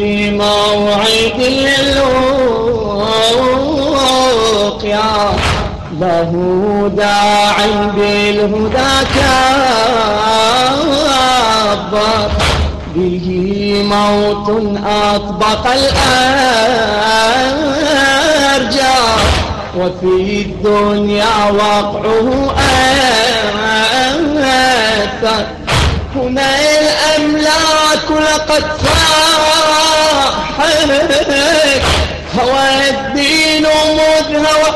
لموعد اللقيا له داع بالهدى كبر به موت أطبق الأرجاء وفي الدنيا وقعه أثر هنا الأملاك لقد صاحت هوى الدين مذهوى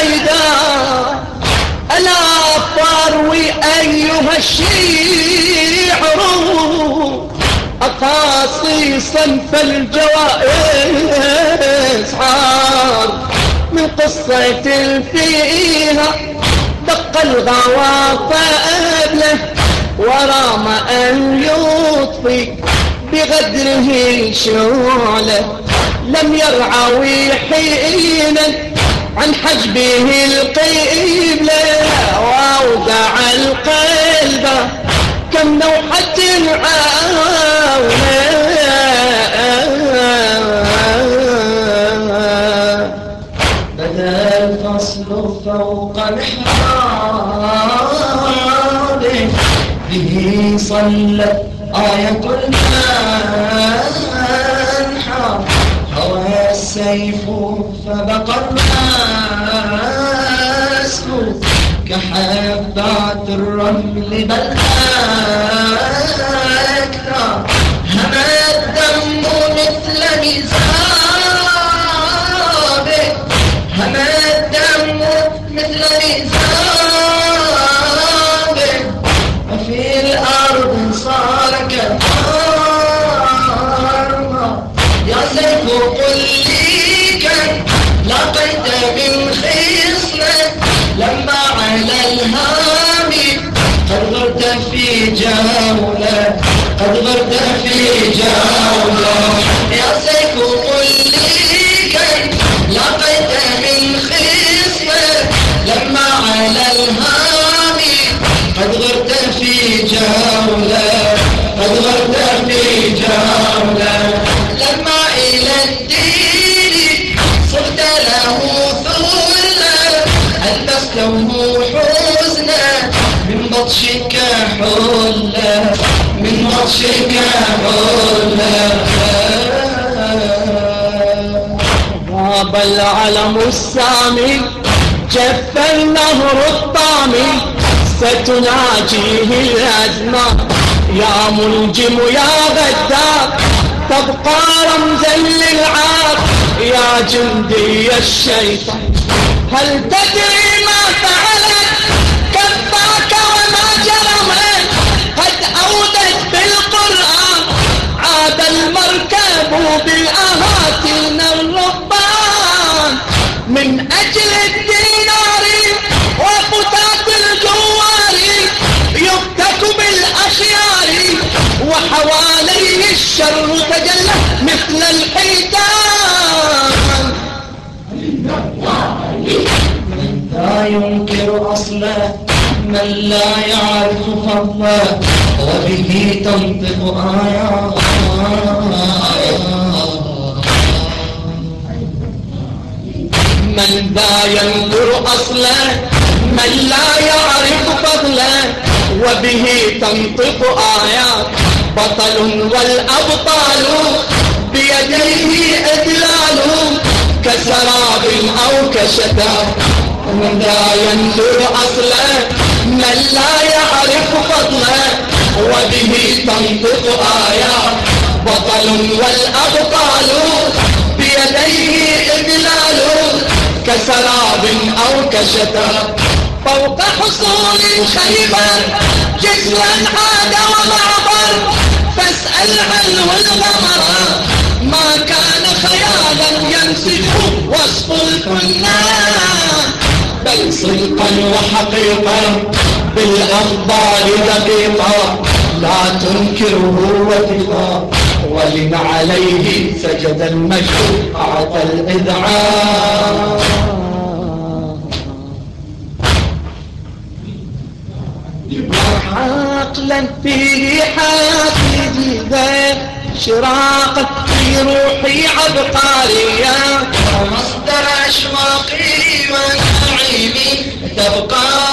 هيدا ألا فاروي أيها الشيعر. أقاصيصا فالجوائز حار. من قصة فيها دق الغوى فأبله ورام أن يطفي بغدره شعلة لم يرعوي حينا عن حجبه القبلة وأودع القلب كم نوحة عاونة. بدأ الفصل فوق الحراب به صلت آية المنحى هوى السيف فبقى الناس كحبات الرمل بل أكثر. هما الدم مثل ميزابه هما الدم مثل ميزابه لقيت من لما على قد غرت في جولة قد غرت في غاب العلم السامي جف النهر الطامي ستناجيه الأزمة يا ملجم يا غدار تبقى رمزا للعار يا جندي الشيطان هل تدري ما فعلت المركب بالأهاتين الربان. من أجل الدينار وفتاة الجوار يفتك بالأخيار وحواليه الشر تجلى مثل الحيتان. لا ينكر أصلا من لا يعرف فضلا وبه تنطق آيات من ذا ينظر أصلا من لا يعرف فضلا وبه تنطق آيات بطل والأبطال. بيديه إدلال كسراب أو كشتات من ذا ينظر أصلا من لا يعرف فضلا وبه تنطق آيات بطل والأبطال. بيديه إدلال كسراب أو كشتات فوق حصول خيبر جسرا عاد ومعبر. فاسأل عنه الغمر ما كان خيالا ينسجه وصف الكنان بل صدقا وحقيقا بالأخبار دقيقا لا تنكره وثقا ولم عليه سجد المجد أعطى الإذعان عقلا فيه حافظي ذا شراقا في روحي عبقاريا ومصدر أشواقي ونعيمي تبقى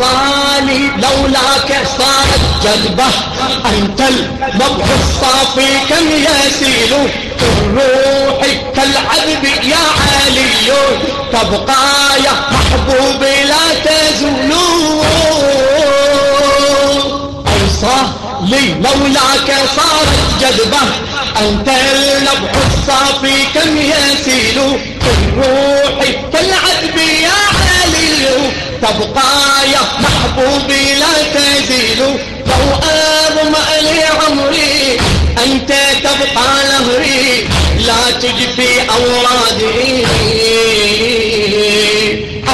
أوصالي لولاك صارت جذبة أنت المبح الصافي كم يسيل الروح كالعذب يا علي. تبقى يا محبوبي لا تزول. أوصالي لولاك صارت جذبة. أنت النبح الصافي كم يسيل الروح كالعذب يا علي. تبقى يا محبوبي لا تزيل. لو أظمأ لي عمري أنت تبقى نهري. لا تجفي أورادي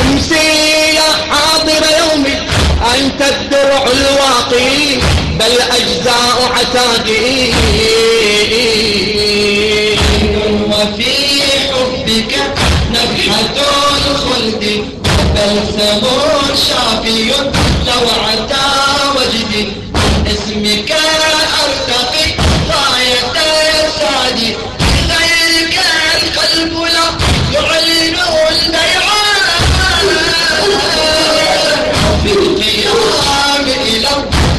أمسي يا حاضر يومي أنت الدرع الواقي. بل أجزاء عتاقي. بلسم شافي لو عتا وجدي اسمك أرتقي غاية السعد غيرك القلب لا يعلن البيعان في القيام إلى الله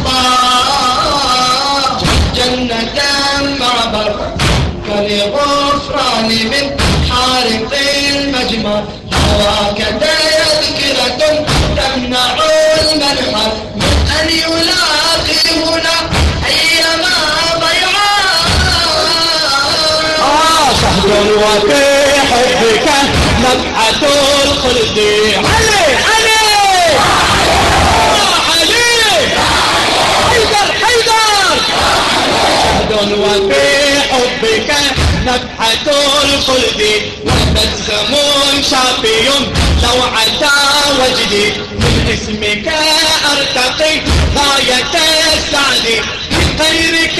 جنة معبر. كالغفران من حارق المجمر هواك وفي حبك نبعة الخلد علي علي علي حيدر. حيدر شهد وفي حبك نبحة الخلد وبسم شافي لو عتا وجدي من اسمك ارتقي غاية السعد غيرك